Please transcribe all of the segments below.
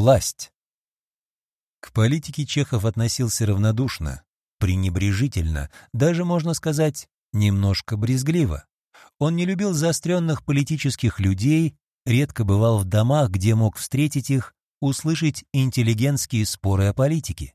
Власть. К политике Чехов относился равнодушно, пренебрежительно, даже, можно сказать, немножко брезгливо. Он не любил заостренных политических людей, редко бывал в домах, где мог встретить их, услышать интеллигентские споры о политике.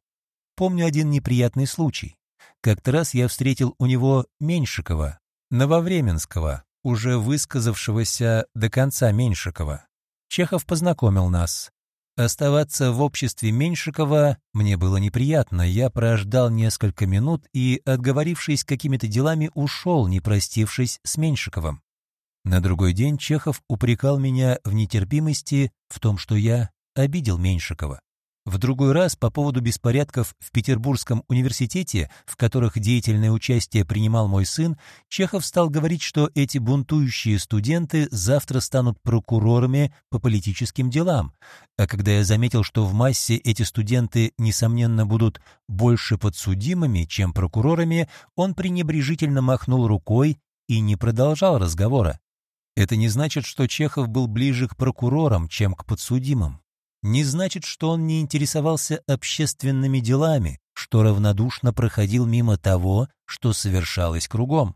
Помню один неприятный случай. Как-то раз я встретил у него Меньшикова, Нововременского, уже высказавшегося до конца Меньшикова. Чехов познакомил нас. Оставаться в обществе Меньшикова мне было неприятно. Я прождал несколько минут и, отговорившись какими-то делами, ушел, не простившись с Меньшиковым. На другой день Чехов упрекал меня в нетерпимости, в том, что я обидел Меньшикова. В другой раз по поводу беспорядков в Петербургском университете, в которых деятельное участие принимал мой сын, Чехов стал говорить, что эти бунтующие студенты завтра станут прокурорами по политическим делам. А когда я заметил, что в массе эти студенты, несомненно, будут больше подсудимыми, чем прокурорами, он пренебрежительно махнул рукой и не продолжал разговора. Это не значит, что Чехов был ближе к прокурорам, чем к подсудимым не значит, что он не интересовался общественными делами, что равнодушно проходил мимо того, что совершалось кругом.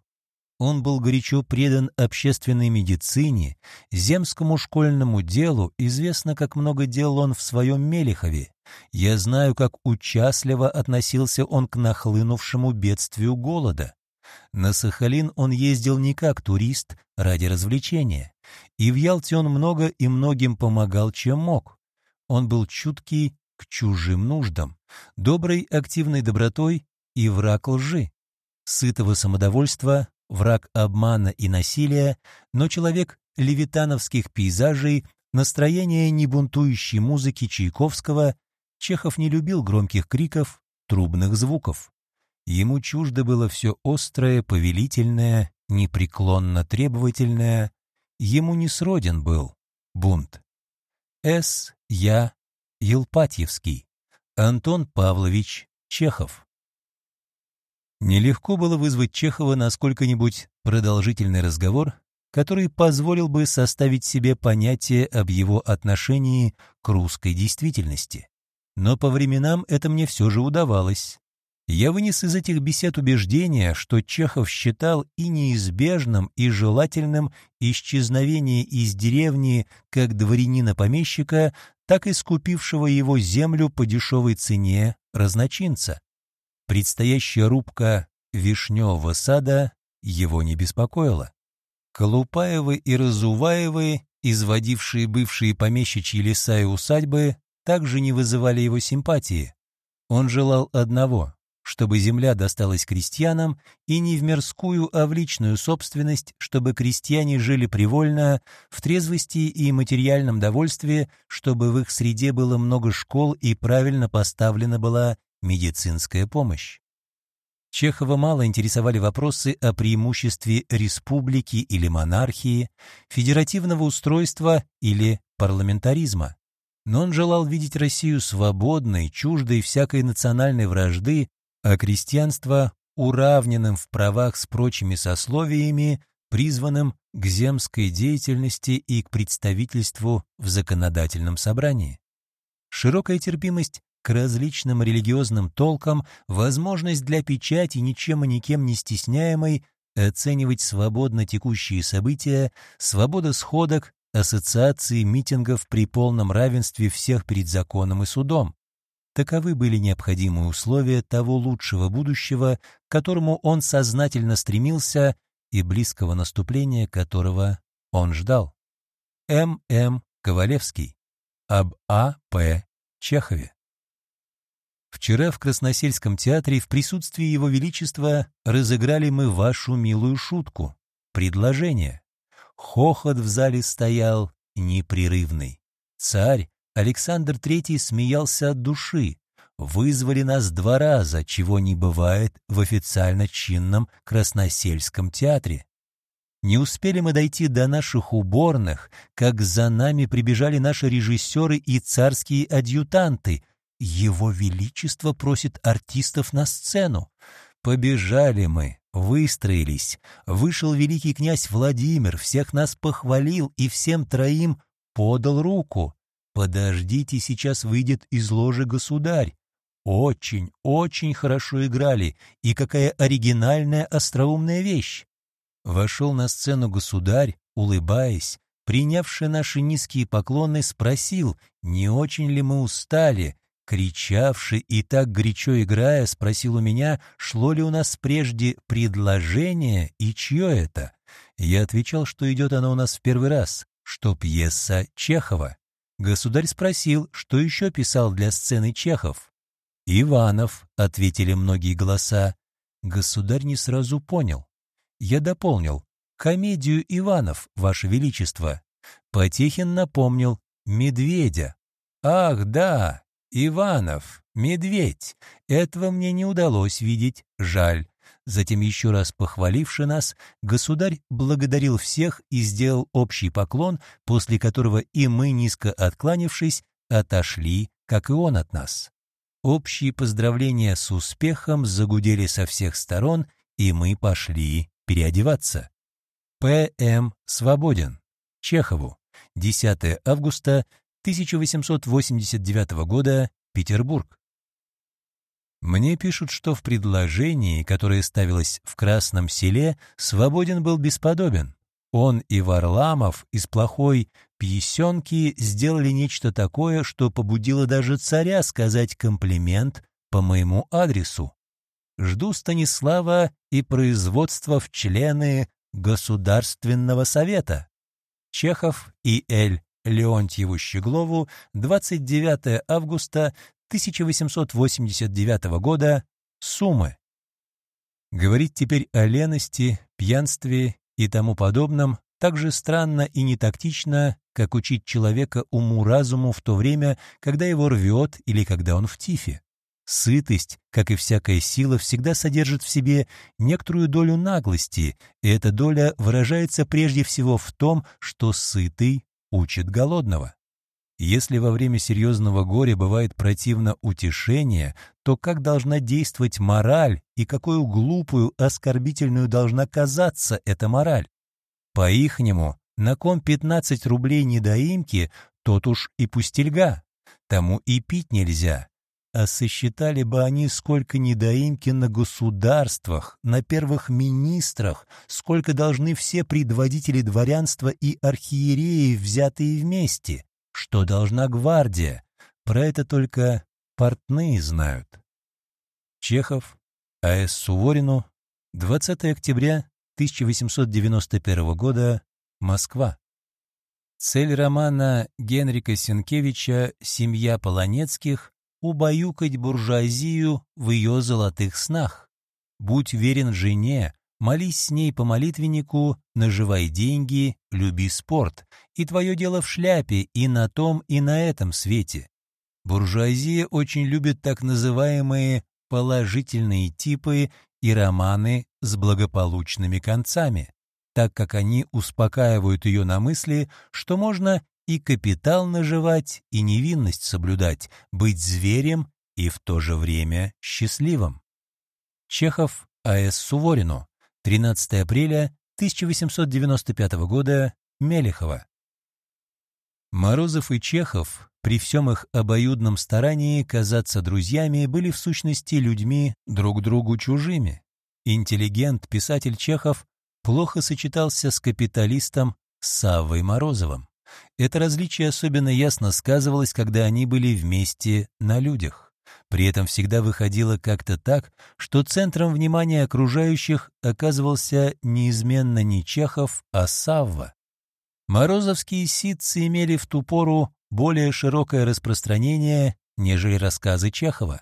Он был горячо предан общественной медицине, земскому школьному делу, известно, как много делал он в своем Мелехове. Я знаю, как участливо относился он к нахлынувшему бедствию голода. На Сахалин он ездил не как турист, ради развлечения. И в Ялте он много и многим помогал, чем мог. Он был чуткий к чужим нуждам, доброй активной добротой и враг лжи, сытого самодовольства, враг обмана и насилия, но человек левитановских пейзажей, настроения небунтующей музыки Чайковского, Чехов не любил громких криков, трубных звуков. Ему чуждо было все острое, повелительное, непреклонно требовательное. Ему не сроден был бунт. С. Я. Елпатьевский. Антон Павлович Чехов. Нелегко было вызвать Чехова на сколько-нибудь продолжительный разговор, который позволил бы составить себе понятие об его отношении к русской действительности. Но по временам это мне все же удавалось. Я вынес из этих бесед убеждения, что Чехов считал и неизбежным, и желательным исчезновение из деревни как дворянина-помещика, так и скупившего его землю по дешевой цене разночинца. Предстоящая рубка вишневого сада его не беспокоила. Колупаевы и Разуваевы, изводившие бывшие помещичьи леса и усадьбы, также не вызывали его симпатии. Он желал одного чтобы земля досталась крестьянам, и не в мирскую, а в личную собственность, чтобы крестьяне жили привольно, в трезвости и материальном довольстве, чтобы в их среде было много школ и правильно поставлена была медицинская помощь. Чехова мало интересовали вопросы о преимуществе республики или монархии, федеративного устройства или парламентаризма. Но он желал видеть Россию свободной, чуждой всякой национальной вражды, а крестьянство уравненным в правах с прочими сословиями, призванным к земской деятельности и к представительству в законодательном собрании. Широкая терпимость к различным религиозным толкам, возможность для печати ничем и никем не стесняемой оценивать свободно текущие события, свобода сходок, ассоциации митингов при полном равенстве всех перед законом и судом, Таковы были необходимые условия того лучшего будущего, к которому он сознательно стремился и близкого наступления которого он ждал. М. М. Ковалевский. Об А. П. Чехове. Вчера в Красносельском театре в присутствии Его Величества разыграли мы вашу милую шутку. Предложение. Хохот в зале стоял непрерывный. Царь Александр III смеялся от души. Вызвали нас два раза, чего не бывает в официально-чинном Красносельском театре. Не успели мы дойти до наших уборных, как за нами прибежали наши режиссеры и царские адъютанты. Его Величество просит артистов на сцену. Побежали мы, выстроились. Вышел великий князь Владимир, всех нас похвалил и всем троим подал руку. «Подождите, сейчас выйдет из ложи государь». Очень, очень хорошо играли, и какая оригинальная остроумная вещь. Вошел на сцену государь, улыбаясь, принявший наши низкие поклоны, спросил, не очень ли мы устали, кричавший и так горячо играя, спросил у меня, шло ли у нас прежде предложение и чье это. Я отвечал, что идет оно у нас в первый раз, что пьеса Чехова. Государь спросил, что еще писал для сцены Чехов. «Иванов», — ответили многие голоса. Государь не сразу понял. Я дополнил. «Комедию Иванов, Ваше Величество». Потехин напомнил. «Медведя». «Ах, да, Иванов, медведь. Этого мне не удалось видеть, жаль». Затем, еще раз похваливши нас, государь благодарил всех и сделал общий поклон, после которого и мы, низко откланившись, отошли, как и он от нас. Общие поздравления с успехом загудели со всех сторон, и мы пошли переодеваться. П.М. Свободин. Чехову. 10 августа 1889 года. Петербург. Мне пишут, что в предложении, которое ставилось в Красном селе, Свободин был бесподобен. Он и Варламов из плохой пьесенки сделали нечто такое, что побудило даже царя сказать комплимент по моему адресу жду Станислава и производства в члены Государственного совета. Чехов и Эль Леонтьеву Щеглову 29 августа 1889 года Сумы. Говорить теперь о лености, пьянстве и тому подобном так же странно и нетактично, как учить человека уму-разуму в то время, когда его рвет или когда он в тифе. Сытость, как и всякая сила, всегда содержит в себе некоторую долю наглости, и эта доля выражается прежде всего в том, что сытый учит голодного. Если во время серьезного горя бывает противно утешение, то как должна действовать мораль и какую глупую, оскорбительную должна казаться эта мораль? По-ихнему, на ком 15 рублей недоимки, тот уж и пустельга. Тому и пить нельзя, а сосчитали бы они, сколько недоимки на государствах, на первых министрах, сколько должны все предводители дворянства и архиереи, взятые вместе, что должна гвардия. Про это только портные знают. Чехов, А.С. Суворину, 20 октября 1891 года, Москва. Цель романа Генрика Сенкевича «Семья Полонецких» убаюкать буржуазию в ее золотых снах. Будь верен жене, молись с ней по молитвеннику, наживай деньги, люби спорт, и твое дело в шляпе и на том, и на этом свете. Буржуазия очень любит так называемые положительные типы и романы с благополучными концами, так как они успокаивают ее на мысли, что можно и капитал наживать, и невинность соблюдать, быть зверем и в то же время счастливым. Чехов А.С. Суворину, 13 апреля 1895 года, Мелехова. Морозов и Чехов, при всем их обоюдном старании казаться друзьями, были в сущности людьми друг другу чужими. Интеллигент, писатель Чехов, плохо сочетался с капиталистом Саввой Морозовым. Это различие особенно ясно сказывалось, когда они были вместе на людях. При этом всегда выходило как-то так, что центром внимания окружающих оказывался неизменно не Чехов, а Савва. Морозовские ситцы имели в ту пору более широкое распространение, нежели рассказы Чехова.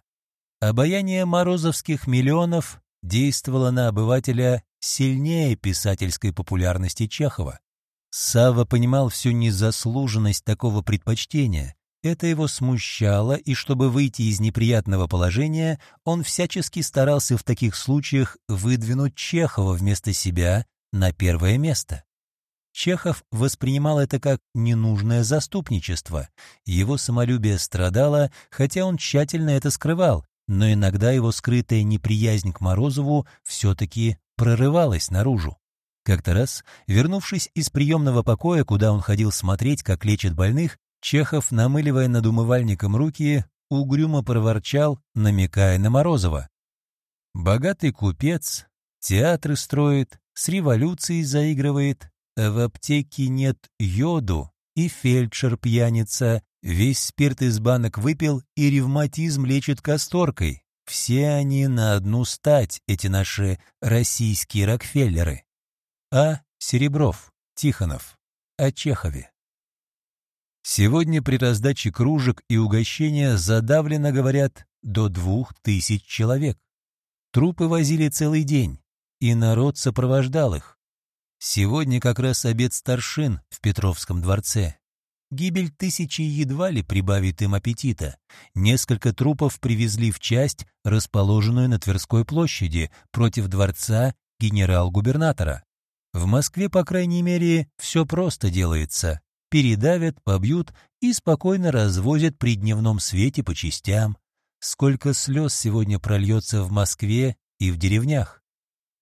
Обаяние морозовских миллионов действовало на обывателя сильнее писательской популярности Чехова. Сава понимал всю незаслуженность такого предпочтения. Это его смущало, и чтобы выйти из неприятного положения, он всячески старался в таких случаях выдвинуть Чехова вместо себя на первое место. Чехов воспринимал это как ненужное заступничество. Его самолюбие страдало, хотя он тщательно это скрывал, но иногда его скрытая неприязнь к Морозову все-таки прорывалась наружу. Как-то раз, вернувшись из приемного покоя, куда он ходил смотреть, как лечат больных, Чехов, намыливая над умывальником руки, угрюмо проворчал, намекая на Морозова. «Богатый купец, театры строит, с революцией заигрывает, в аптеке нет йоду, и фельдшер пьяница, весь спирт из банок выпил и ревматизм лечит касторкой. Все они на одну стать, эти наши российские Рокфеллеры. А. Серебров, Тихонов, о Чехове. Сегодня при раздаче кружек и угощения задавлено, говорят, до двух тысяч человек. Трупы возили целый день, и народ сопровождал их. Сегодня как раз обед старшин в Петровском дворце. Гибель тысячи едва ли прибавит им аппетита. Несколько трупов привезли в часть, расположенную на Тверской площади, против дворца генерал-губернатора. В Москве, по крайней мере, все просто делается. Передавят, побьют и спокойно развозят при дневном свете по частям. Сколько слез сегодня прольется в Москве и в деревнях?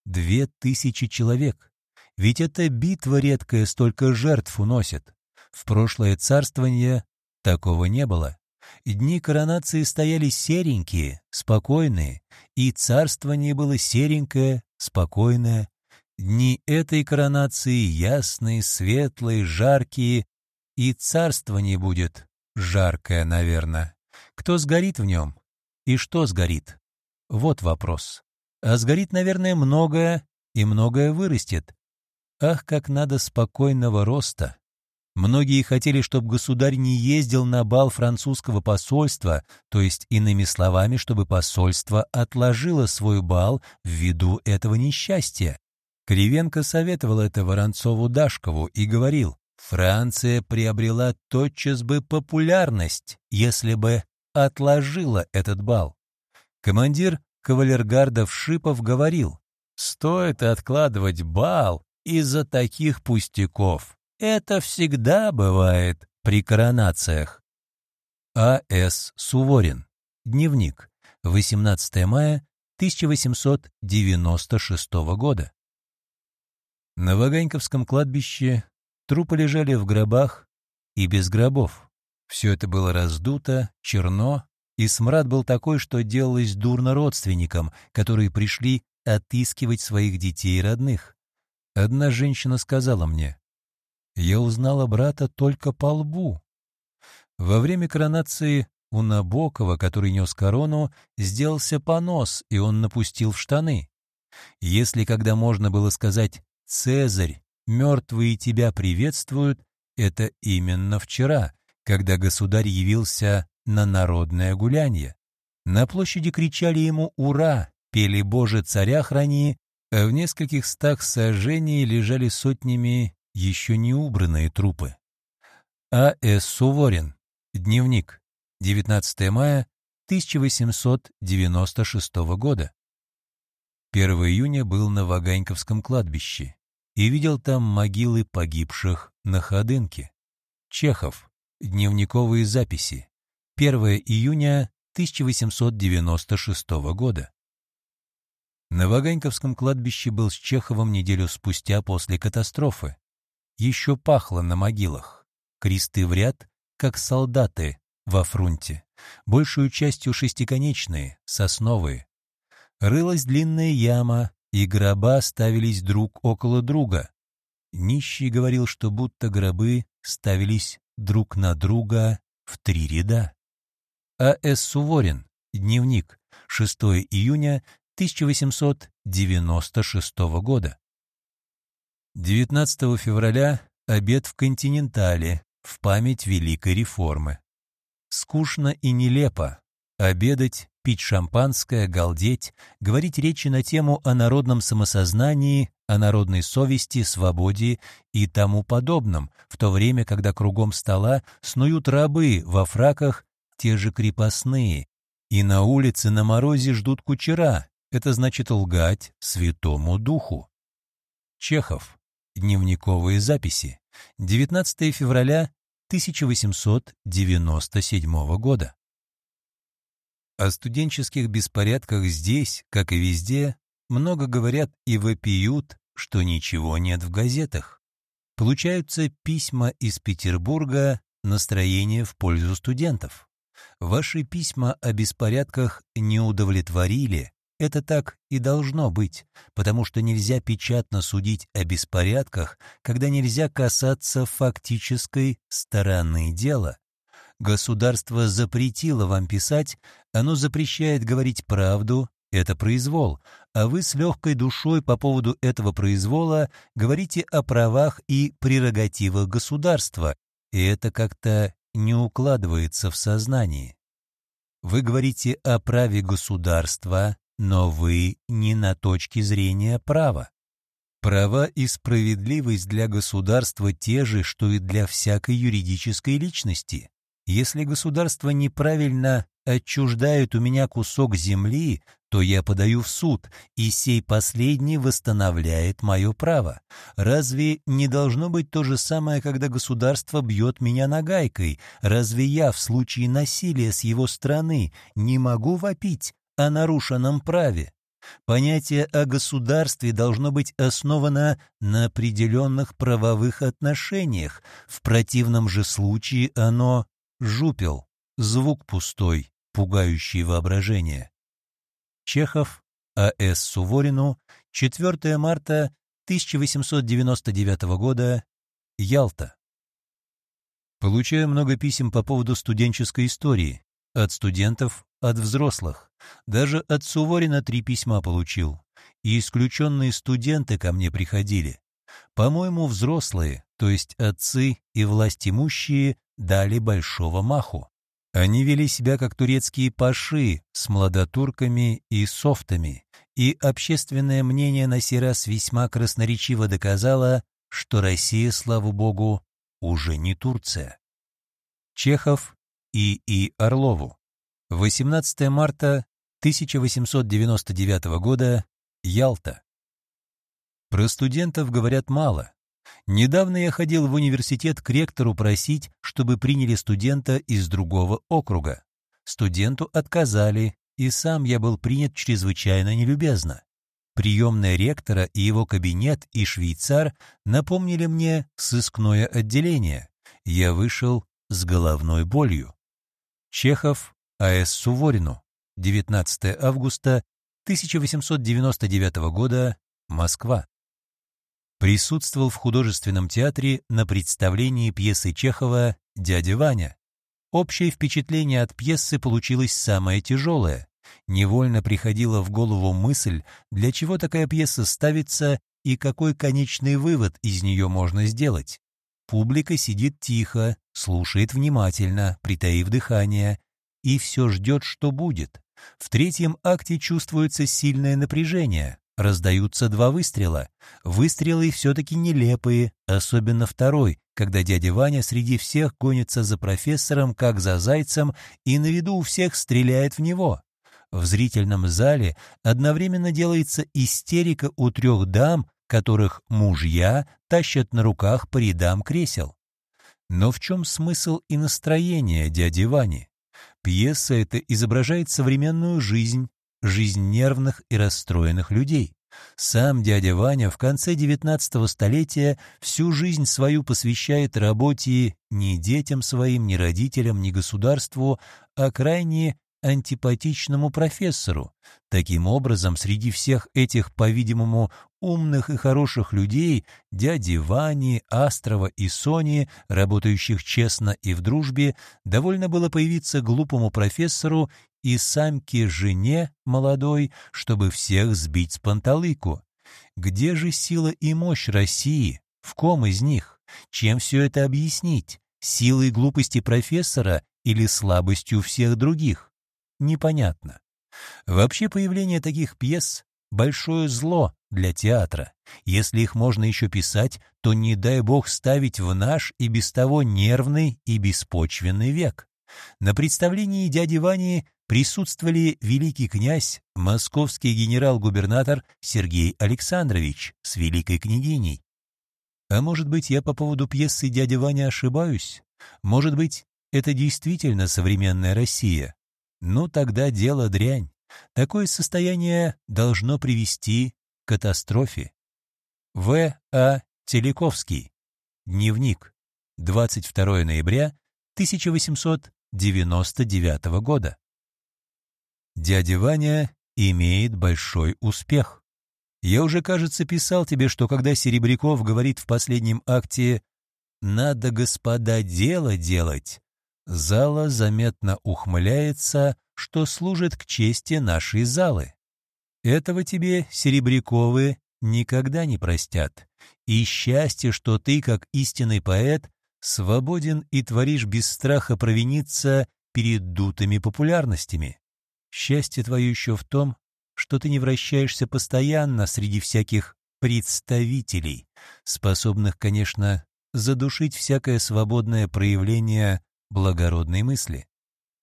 Две тысячи человек. Ведь эта битва редкая столько жертв уносит. В прошлое царствование такого не было. Дни коронации стояли серенькие, спокойные, и царствование было серенькое, спокойное. Дни этой коронации ясные, светлые, жаркие, и царствование будет жаркое, наверное. Кто сгорит в нем? И что сгорит? Вот вопрос. А сгорит, наверное, многое, и многое вырастет. Ах, как надо спокойного роста! Многие хотели, чтобы государь не ездил на бал французского посольства, то есть, иными словами, чтобы посольство отложило свой бал ввиду этого несчастья. Кривенко советовал это Воронцову-Дашкову и говорил, Франция приобрела тотчас бы популярность, если бы отложила этот бал. Командир кавалергардов Шипов говорил, стоит откладывать бал из-за таких пустяков. Это всегда бывает при коронациях. А.С. Суворин. Дневник. 18 мая 1896 года. На Ваганьковском кладбище трупы лежали в гробах и без гробов. Все это было раздуто, черно, и смрад был такой, что делалось дурно родственникам, которые пришли отыскивать своих детей и родных. Одна женщина сказала мне, «Я узнала брата только по лбу». Во время коронации у Набокова, который нес корону, сделался понос, и он напустил в штаны. Если когда можно было сказать «Цезарь, мертвые тебя приветствуют», это именно вчера, когда государь явился на народное гулянье. На площади кричали ему «Ура!», пели «Боже, царя храни!», а в нескольких стах сожжений лежали сотнями еще не убранные трупы. А. С. Суворин. Дневник. 19 мая 1896 года. 1 июня был на Ваганьковском кладбище и видел там могилы погибших на Ходынке. Чехов. Дневниковые записи. 1 июня 1896 года. На Ваганьковском кладбище был с Чеховым неделю спустя после катастрофы. Еще пахло на могилах. Кресты в ряд, как солдаты во фрунте. Большую частью шестиконечные, сосновые. Рылась длинная яма, и гроба ставились друг около друга. Нищий говорил, что будто гробы ставились друг на друга в три ряда. А. С. Суворин. Дневник. 6 июня 1896 года. 19 февраля обед в «Континентале» в память Великой Реформы. Скучно и нелепо. Обедать, пить шампанское, галдеть, говорить речи на тему о народном самосознании, о народной совести, свободе и тому подобном, в то время, когда кругом стола снуют рабы во фраках те же крепостные, и на улице на морозе ждут кучера. Это значит лгать Святому Духу. Чехов. Дневниковые записи. 19 февраля 1897 года. О студенческих беспорядках здесь, как и везде, много говорят и вопиют, что ничего нет в газетах. Получаются письма из Петербурга настроение в пользу студентов. Ваши письма о беспорядках не удовлетворили, это так и должно быть, потому что нельзя печатно судить о беспорядках, когда нельзя касаться фактической стороны дела. Государство запретило вам писать, оно запрещает говорить правду, это произвол, а вы с легкой душой по поводу этого произвола говорите о правах и прерогативах государства, и это как-то не укладывается в сознании. Вы говорите о праве государства, но вы не на точке зрения права. Права и справедливость для государства те же, что и для всякой юридической личности. Если государство неправильно отчуждает у меня кусок земли, то я подаю в суд, и сей последний восстановляет мое право. Разве не должно быть то же самое, когда государство бьет меня нагайкой? Разве я в случае насилия с его стороны не могу вопить о нарушенном праве? Понятие о государстве должно быть основано на определенных правовых отношениях, в противном же случае оно жупел, звук пустой, пугающий воображение. Чехов, А.С. Суворину, 4 марта 1899 года, Ялта. Получаю много писем по поводу студенческой истории. От студентов, от взрослых. Даже от Суворина три письма получил. И исключенные студенты ко мне приходили. По-моему, взрослые, то есть отцы и власть имущие, дали большого маху. Они вели себя как турецкие паши с младотурками и софтами, и общественное мнение на сей раз весьма красноречиво доказало, что Россия, слава богу, уже не Турция. Чехов и И. Орлову. 18 марта 1899 года, Ялта. Про студентов говорят мало. Недавно я ходил в университет к ректору просить, чтобы приняли студента из другого округа. Студенту отказали, и сам я был принят чрезвычайно нелюбезно. Приемная ректора и его кабинет и швейцар напомнили мне сыскное отделение. Я вышел с головной болью. Чехов А.С. Суворину. 19 августа 1899 года. Москва присутствовал в художественном театре на представлении пьесы Чехова «Дядя Ваня». Общее впечатление от пьесы получилось самое тяжелое. Невольно приходила в голову мысль, для чего такая пьеса ставится и какой конечный вывод из нее можно сделать. Публика сидит тихо, слушает внимательно, притаив дыхание, и все ждет, что будет. В третьем акте чувствуется сильное напряжение, Раздаются два выстрела. Выстрелы все-таки нелепые, особенно второй, когда дядя Ваня среди всех гонится за профессором, как за зайцем, и на виду у всех стреляет в него. В зрительном зале одновременно делается истерика у трех дам, которых мужья тащат на руках по рядам кресел. Но в чем смысл и настроение дяди Вани? Пьеса эта изображает современную жизнь, жизнь нервных и расстроенных людей. Сам дядя Ваня в конце XIX столетия всю жизнь свою посвящает работе ни детям своим, ни родителям, ни государству, а крайне антипатичному профессору. Таким образом, среди всех этих, по-видимому, умных и хороших людей, дяди Вани, Астрова и Сони, работающих честно и в дружбе, довольно было появиться глупому профессору и самке жене молодой, чтобы всех сбить с панталыку. Где же сила и мощь России? В ком из них? Чем все это объяснить? Силой глупости профессора или слабостью всех других? Непонятно. Вообще появление таких пьес — большое зло для театра. Если их можно еще писать, то не дай бог ставить в наш и без того нервный и беспочвенный век. На представлении дяди Вани присутствовали великий князь, московский генерал-губернатор Сергей Александрович с великой княгиней. А может быть, я по поводу пьесы «Дядя Ваня» ошибаюсь? Может быть, это действительно современная Россия? Ну, тогда дело дрянь. Такое состояние должно привести к катастрофе. В. А. Телековский. Дневник. 22 ноября 1899 года. Дядя Ваня имеет большой успех. Я уже, кажется, писал тебе, что когда Серебряков говорит в последнем акте «надо, господа, дело делать», зала заметно ухмыляется, что служит к чести нашей залы. Этого тебе, Серебряковы, никогда не простят. И счастье, что ты, как истинный поэт, свободен и творишь без страха провиниться перед дутыми популярностями. Счастье твое еще в том, что ты не вращаешься постоянно среди всяких представителей, способных, конечно, задушить всякое свободное проявление благородной мысли.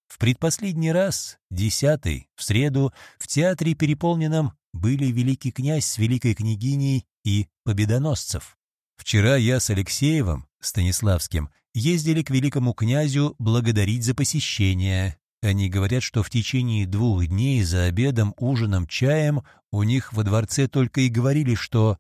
В предпоследний раз, десятый, в среду, в театре переполненном были великий князь с великой княгиней и победоносцев. Вчера я с Алексеевым, Станиславским, ездили к великому князю благодарить за посещение. Они говорят, что в течение двух дней за обедом, ужином, чаем у них во дворце только и говорили, что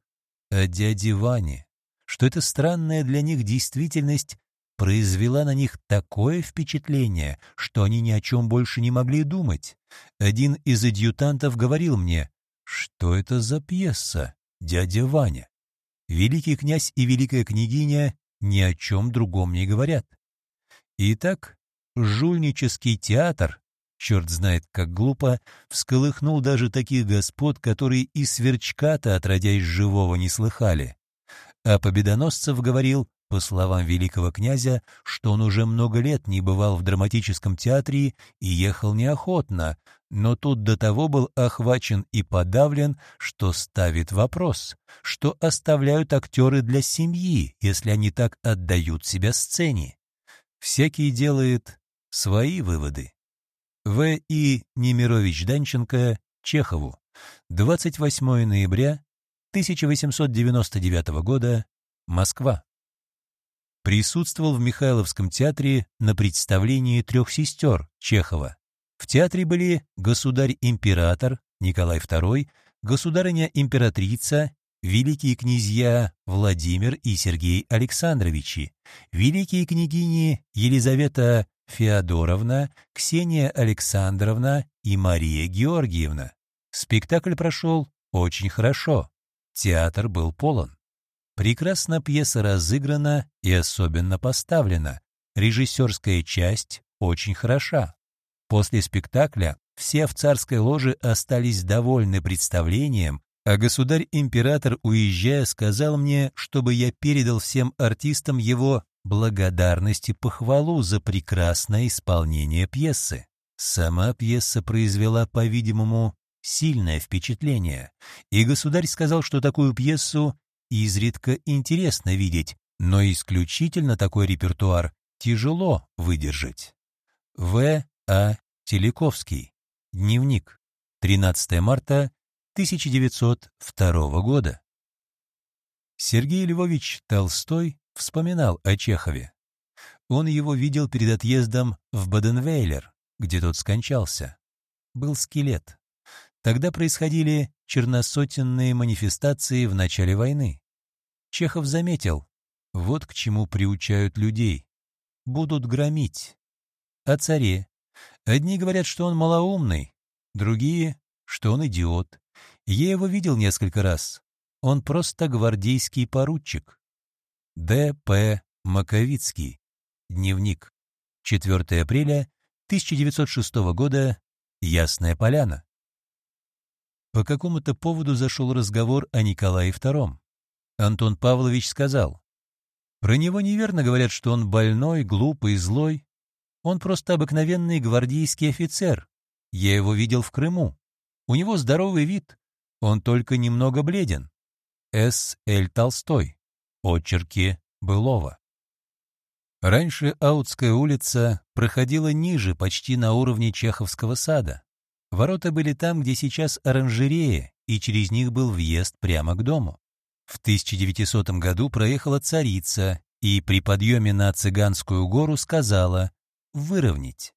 о дяде Ване, что эта странная для них действительность произвела на них такое впечатление, что они ни о чем больше не могли думать. Один из адъютантов говорил мне, что это за пьеса, дядя Ваня. Великий князь и великая княгиня ни о чем другом не говорят. Итак, жульнический театр, черт знает как глупо, всколыхнул даже таких господ, которые и сверчка-то, отродясь живого, не слыхали. А Победоносцев говорил, по словам великого князя, что он уже много лет не бывал в драматическом театре и ехал неохотно, но тут до того был охвачен и подавлен, что ставит вопрос, что оставляют актеры для семьи, если они так отдают себя сцене. Всякий делает свои выводы. В. И. Немирович Данченко Чехову. 28 ноября 1899 года. Москва присутствовал в Михайловском театре на представлении трех сестер Чехова. В театре были государь-император Николай II, государыня-императрица, великие князья Владимир и Сергей Александровичи, великие княгини Елизавета Феодоровна, Ксения Александровна и Мария Георгиевна. Спектакль прошел очень хорошо. Театр был полон. Прекрасно пьеса разыграна и особенно поставлена. Режиссерская часть очень хороша. После спектакля все в царской ложе остались довольны представлением, а государь-император, уезжая, сказал мне, чтобы я передал всем артистам его благодарность и похвалу за прекрасное исполнение пьесы. Сама пьеса произвела, по-видимому, сильное впечатление, и государь сказал, что такую пьесу изредка интересно видеть, но исключительно такой репертуар тяжело выдержать. В. А. Телековский. Дневник. 13 марта 1902 года. Сергей Львович Толстой вспоминал о Чехове. Он его видел перед отъездом в Баденвейлер, где тот скончался. Был скелет. Тогда происходили черносотенные манифестации в начале войны. Чехов заметил, вот к чему приучают людей. Будут громить. О царе. Одни говорят, что он малоумный, другие, что он идиот. Я его видел несколько раз. Он просто гвардейский поручик. Д. П. Маковицкий. Дневник. 4 апреля 1906 года. Ясная поляна. По какому-то поводу зашел разговор о Николае II. Антон Павлович сказал, «Про него неверно говорят, что он больной, глупый, злой. Он просто обыкновенный гвардейский офицер. Я его видел в Крыму. У него здоровый вид, он только немного бледен. С. Л. Толстой. Очерки Былова. Раньше Аутская улица проходила ниже, почти на уровне Чеховского сада. Ворота были там, где сейчас оранжерея, и через них был въезд прямо к дому. В 1900 году проехала царица и при подъеме на Цыганскую гору сказала «выровнять».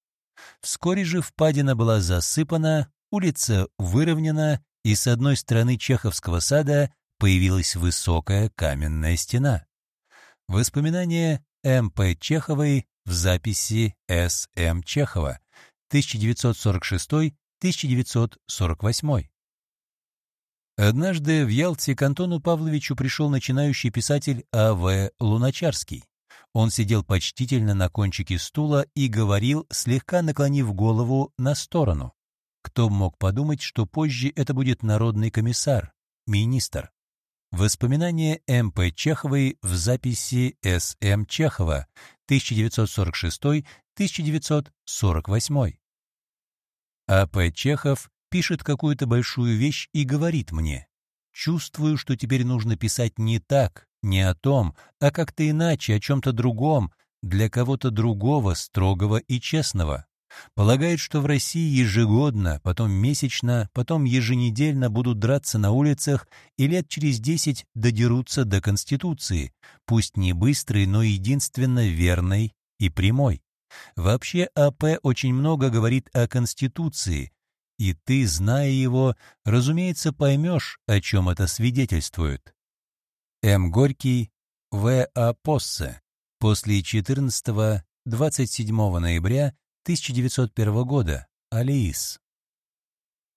Вскоре же впадина была засыпана, улица выровнена, и с одной стороны Чеховского сада появилась высокая каменная стена. Воспоминания М.П. Чеховой в записи С.М. Чехова 1946-1948. Однажды в Ялте к Антону Павловичу пришел начинающий писатель А.В. Луначарский. Он сидел почтительно на кончике стула и говорил, слегка наклонив голову на сторону. Кто мог подумать, что позже это будет народный комиссар, министр. Воспоминания М.П. Чеховой в записи С.М. Чехова 1946-1948. А.П. Чехов пишет какую-то большую вещь и говорит мне, «Чувствую, что теперь нужно писать не так, не о том, а как-то иначе, о чем-то другом, для кого-то другого, строгого и честного. Полагает, что в России ежегодно, потом месячно, потом еженедельно будут драться на улицах и лет через десять додерутся до Конституции, пусть не быстрой, но единственно верной и прямой. Вообще АП очень много говорит о Конституции, и ты, зная его, разумеется, поймешь, о чем это свидетельствует. М. Горький, В. А. Поссе. После 14-27 ноября 1901 года. Алиис.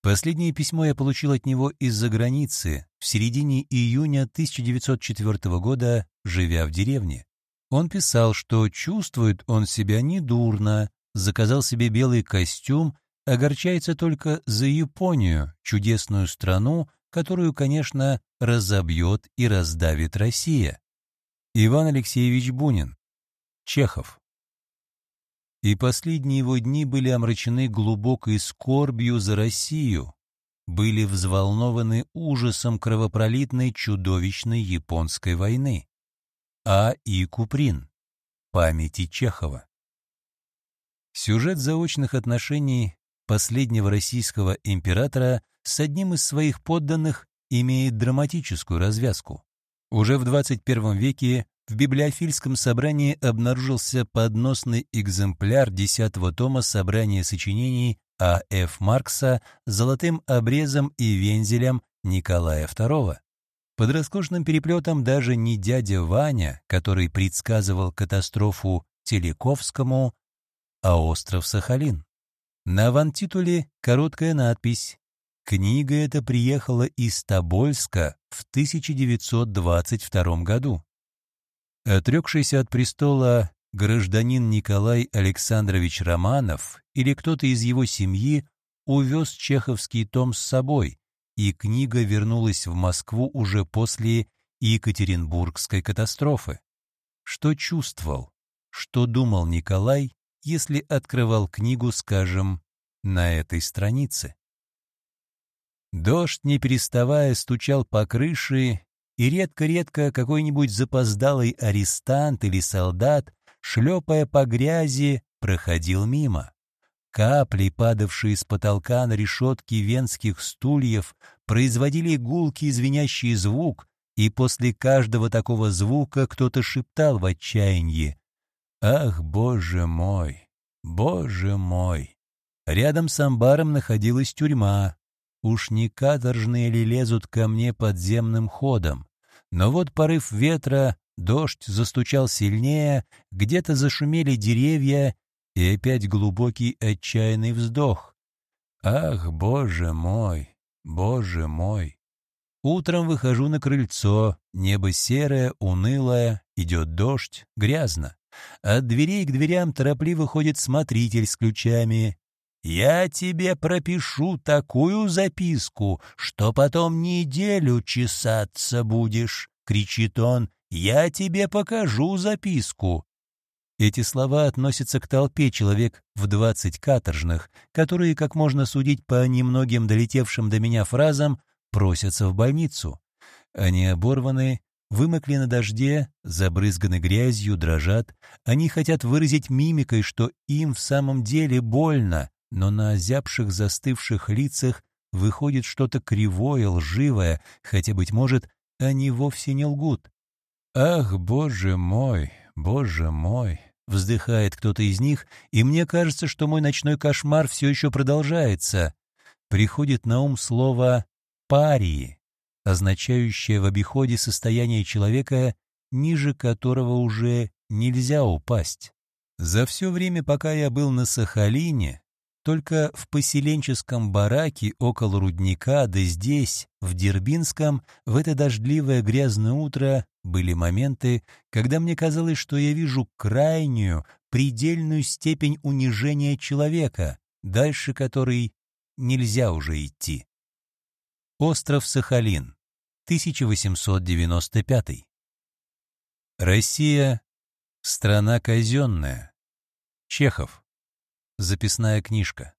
Последнее письмо я получил от него из-за границы в середине июня 1904 года, живя в деревне. Он писал, что чувствует он себя недурно, заказал себе белый костюм огорчается только за Японию, чудесную страну, которую, конечно, разобьет и раздавит Россия. Иван Алексеевич Бунин. Чехов. И последние его дни были омрачены глубокой скорбью за Россию, были взволнованы ужасом кровопролитной чудовищной японской войны. А. И. Куприн. Памяти Чехова. Сюжет заочных отношений последнего российского императора с одним из своих подданных имеет драматическую развязку. Уже в 21 веке в библиофильском собрании обнаружился подносный экземпляр 10 тома собрания сочинений А.Ф. Маркса с золотым обрезом и вензелем Николая II. Под роскошным переплетом даже не дядя Ваня, который предсказывал катастрофу Телековскому, а остров Сахалин. На вантитуле короткая надпись. Книга эта приехала из Тобольска в 1922 году. Отрекшийся от престола гражданин Николай Александрович Романов или кто-то из его семьи увез чеховский том с собой, и книга вернулась в Москву уже после Екатеринбургской катастрофы. Что чувствовал, что думал Николай, если открывал книгу, скажем, на этой странице. Дождь, не переставая, стучал по крыше, и редко-редко какой-нибудь запоздалый арестант или солдат, шлепая по грязи, проходил мимо. Капли, падавшие с потолка на решетки венских стульев, производили гулкий звенящий звук, и после каждого такого звука кто-то шептал в отчаянии Ах, боже мой, боже мой! Рядом с амбаром находилась тюрьма. Уж не каторжные ли лезут ко мне подземным ходом? Но вот порыв ветра, дождь застучал сильнее, где-то зашумели деревья, и опять глубокий отчаянный вздох. Ах, боже мой, боже мой! Утром выхожу на крыльцо, небо серое, унылое, идет дождь, грязно. От дверей к дверям торопливо ходит смотритель с ключами. «Я тебе пропишу такую записку, что потом неделю чесаться будешь», — кричит он. «Я тебе покажу записку». Эти слова относятся к толпе человек в двадцать каторжных, которые, как можно судить по немногим долетевшим до меня фразам, просятся в больницу. Они оборваны, вымокли на дожде, забрызганы грязью, дрожат. Они хотят выразить мимикой, что им в самом деле больно, но на озябших застывших лицах выходит что-то кривое, лживое, хотя, быть может, они вовсе не лгут. «Ах, боже мой, боже мой!» — вздыхает кто-то из них, и мне кажется, что мой ночной кошмар все еще продолжается. Приходит на ум слово «парии» означающее в обиходе состояние человека, ниже которого уже нельзя упасть. За все время, пока я был на Сахалине, только в поселенческом бараке около рудника, да здесь, в Дербинском, в это дождливое грязное утро были моменты, когда мне казалось, что я вижу крайнюю, предельную степень унижения человека, дальше которой нельзя уже идти. Остров Сахалин, 1895. Россия — страна казенная. Чехов. Записная книжка.